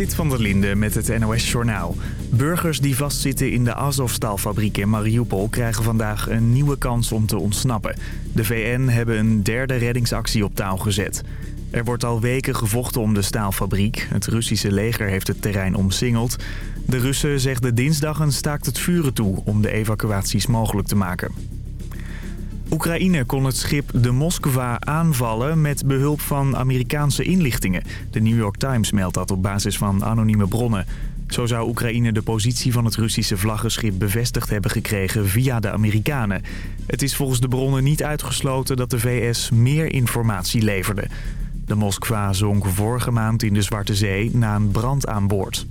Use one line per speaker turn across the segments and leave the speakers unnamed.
Sit van der Linde met het NOS-journaal. Burgers die vastzitten in de Azovstal-fabriek in Mariupol... krijgen vandaag een nieuwe kans om te ontsnappen. De VN hebben een derde reddingsactie op touw gezet. Er wordt al weken gevochten om de staalfabriek. Het Russische leger heeft het terrein omsingeld. De Russen zegden dinsdag een staakt het vuren toe... om de evacuaties mogelijk te maken. Oekraïne kon het schip de Moskva aanvallen met behulp van Amerikaanse inlichtingen. De New York Times meldt dat op basis van anonieme bronnen. Zo zou Oekraïne de positie van het Russische vlaggenschip bevestigd hebben gekregen via de Amerikanen. Het is volgens de bronnen niet uitgesloten dat de VS meer informatie leverde. De Moskva zonk vorige maand in de Zwarte Zee na een brand aan boord.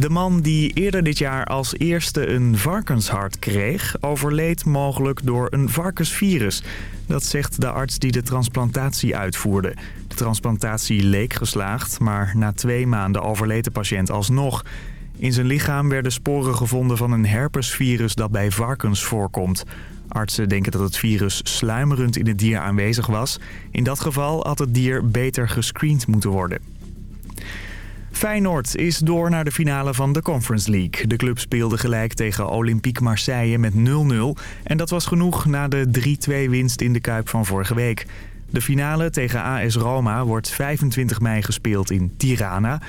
De man die eerder dit jaar als eerste een varkenshart kreeg... overleed mogelijk door een varkensvirus. Dat zegt de arts die de transplantatie uitvoerde. De transplantatie leek geslaagd, maar na twee maanden overleed de patiënt alsnog. In zijn lichaam werden sporen gevonden van een herpesvirus dat bij varkens voorkomt. Artsen denken dat het virus sluimerend in het dier aanwezig was. In dat geval had het dier beter gescreend moeten worden. Feyenoord is door naar de finale van de Conference League. De club speelde gelijk tegen Olympique Marseille met 0-0. En dat was genoeg na de 3-2 winst in de Kuip van vorige week. De finale tegen AS Roma wordt 25 mei gespeeld in Tirana.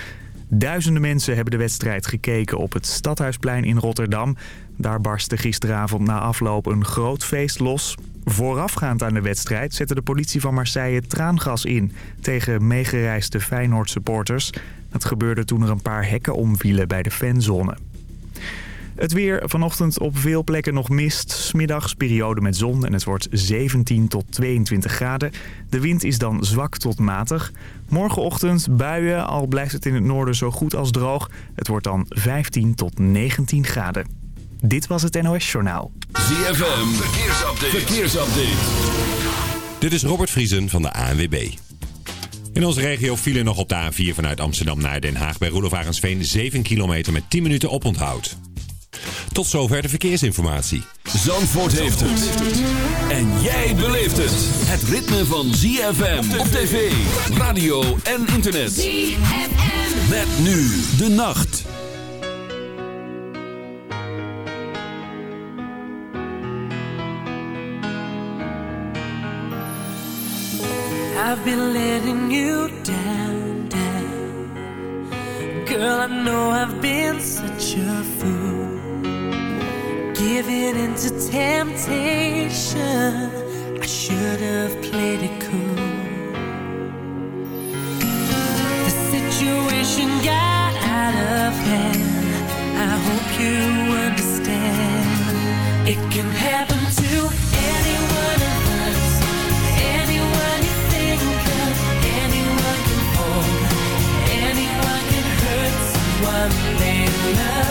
Duizenden mensen hebben de wedstrijd gekeken op het Stadhuisplein in Rotterdam. Daar barstte gisteravond na afloop een groot feest los. Voorafgaand aan de wedstrijd zette de politie van Marseille traangas in... tegen meegereisde Feyenoord supporters. Dat gebeurde toen er een paar hekken omvielen bij de fanzone. Het weer vanochtend op veel plekken nog mist. Smiddags periode met zon en het wordt 17 tot 22 graden. De wind is dan zwak tot matig. Morgenochtend buien, al blijft het in het noorden zo goed als droog. Het wordt dan 15 tot 19 graden. Dit was het NOS Journaal.
ZFM, verkeersupdate. verkeersupdate.
Dit is Robert Vriesen van de ANWB. In onze regio vielen nog op de A4 vanuit Amsterdam naar Den Haag bij Roelof 7 kilometer met 10 minuten oponthoud. Tot zover de verkeersinformatie.
Zandvoort heeft het. En jij beleeft het. Het ritme van ZFM op tv, radio en internet. ZFM. Met nu de nacht.
I've been letting you down, down. Girl, I know I've been such a fool. Giving into temptation, I should have played it cool. The situation got out of hand. I hope you understand. It can happen to
now.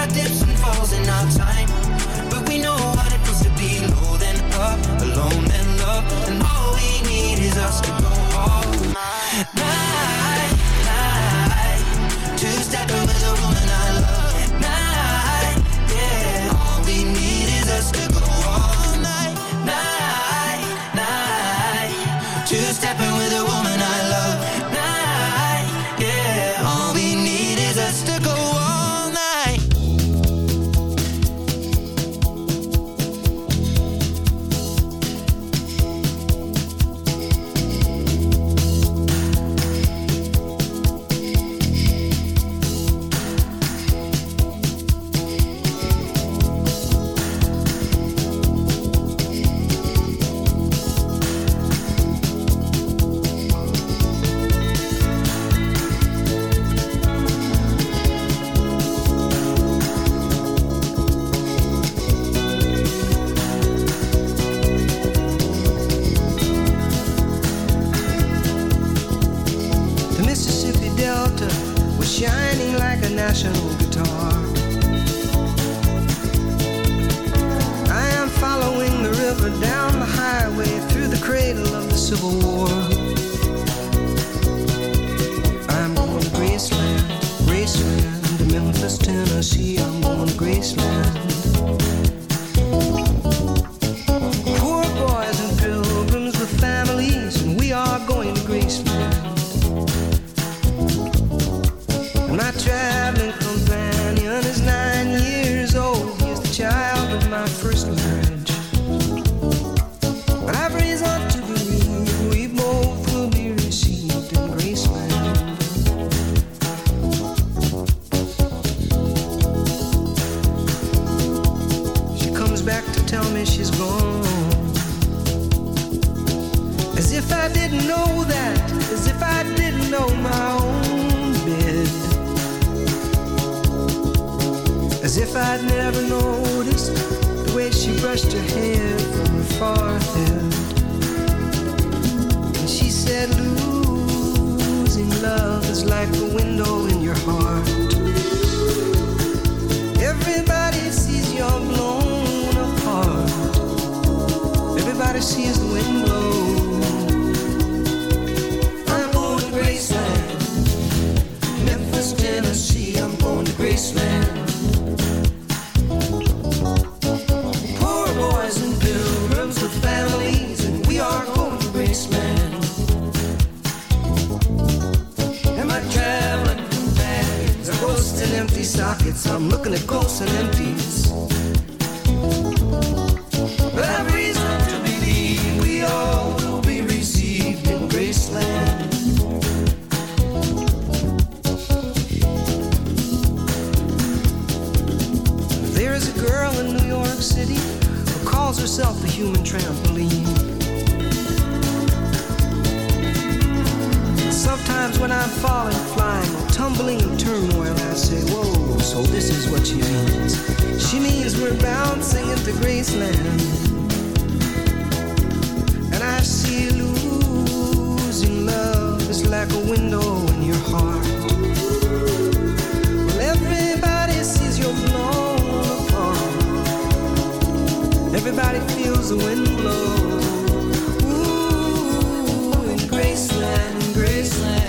had dips and falls in our time,
Everybody feels the wind blow. Ooh, in Graceland, in Graceland.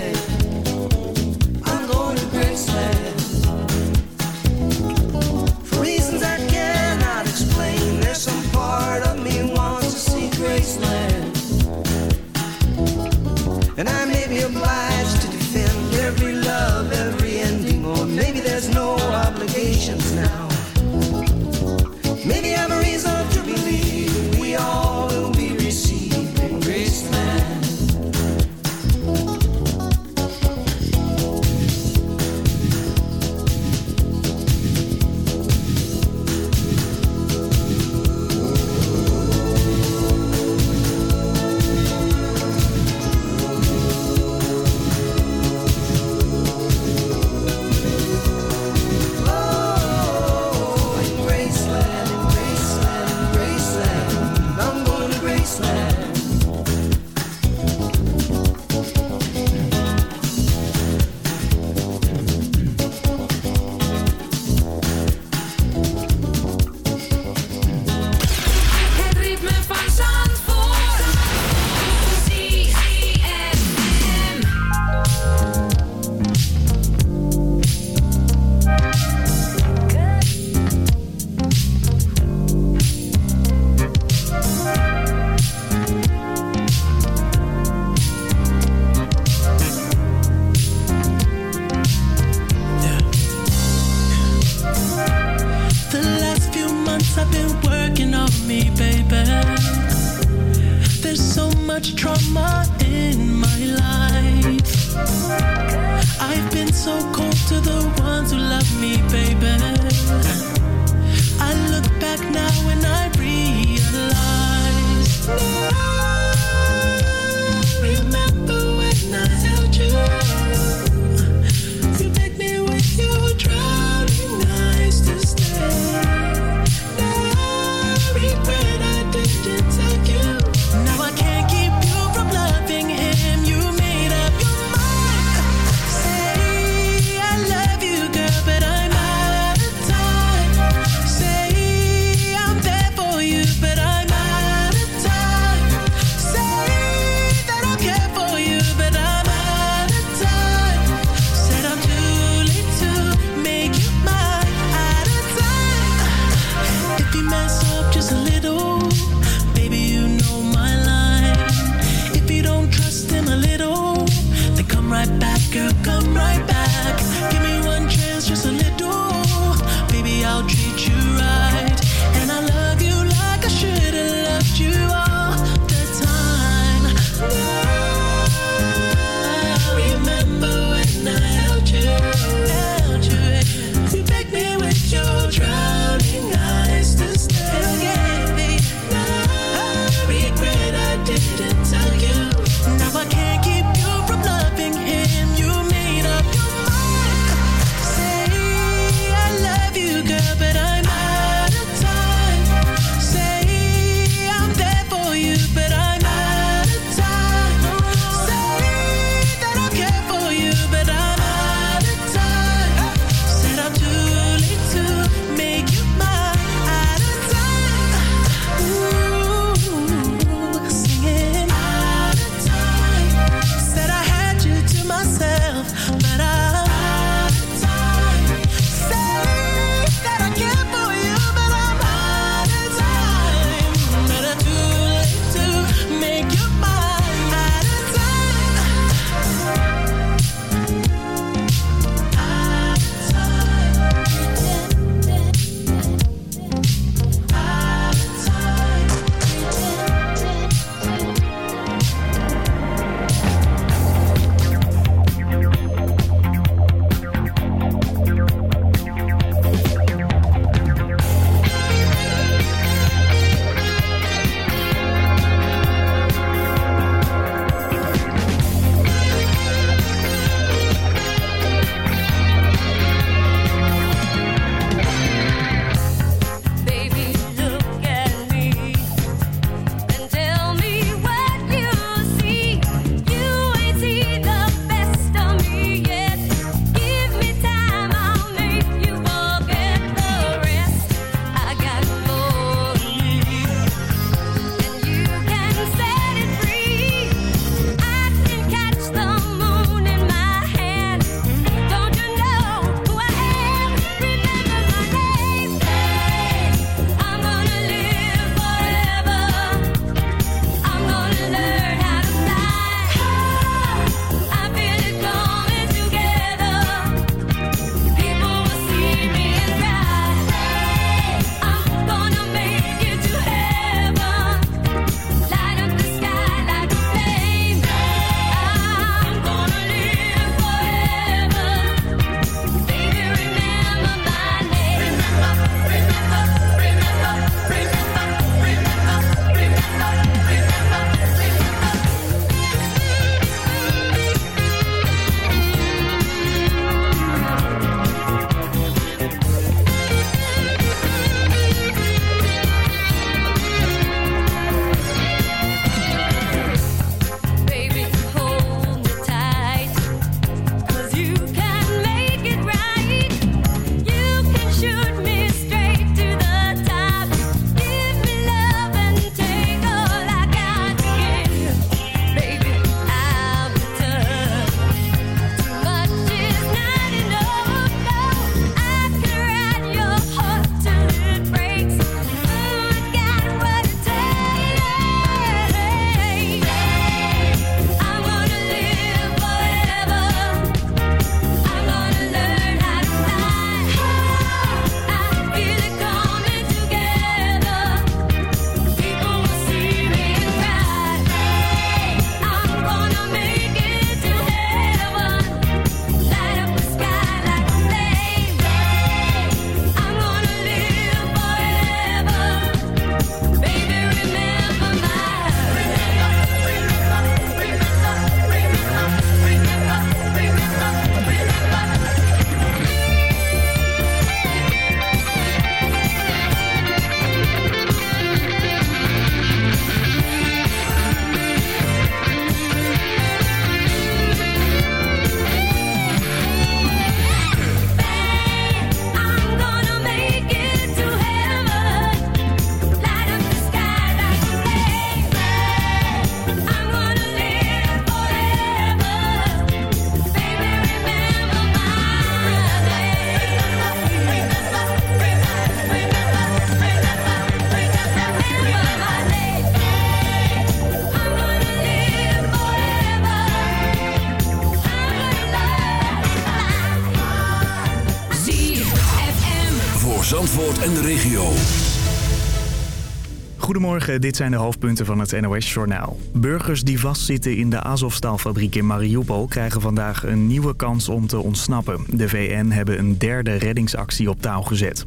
Dit zijn de hoofdpunten van het NOS-journaal. Burgers die vastzitten in de Azovstalfabriek in Mariupol... krijgen vandaag een nieuwe kans om te ontsnappen. De VN hebben een derde reddingsactie op touw gezet.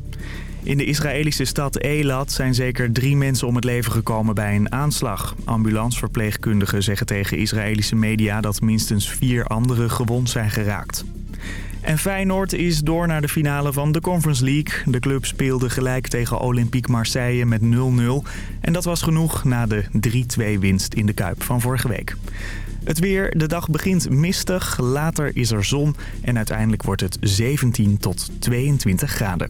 In de Israëlische stad Elat zijn zeker drie mensen om het leven gekomen bij een aanslag. Ambulanceverpleegkundigen zeggen tegen Israëlische media dat minstens vier anderen gewond zijn geraakt. En Feyenoord is door naar de finale van de Conference League. De club speelde gelijk tegen Olympique Marseille met 0-0. En dat was genoeg na de 3-2 winst in de Kuip van vorige week. Het weer, de dag begint mistig, later is er zon en uiteindelijk wordt het 17 tot 22 graden.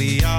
we are.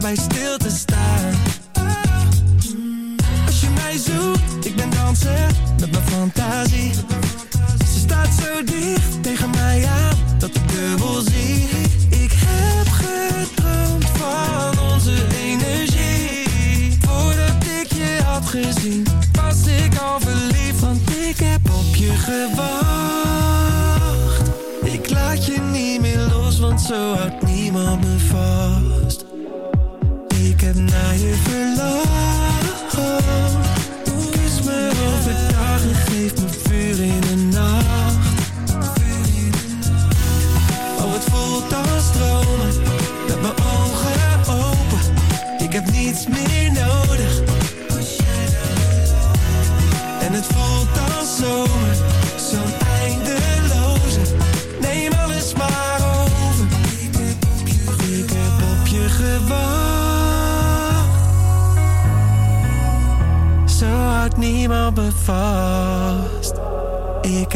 dabei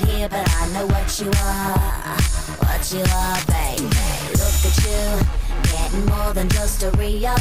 here, but I know what you are, what you are, baby. Look at you, getting more than just a re-up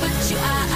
what you are.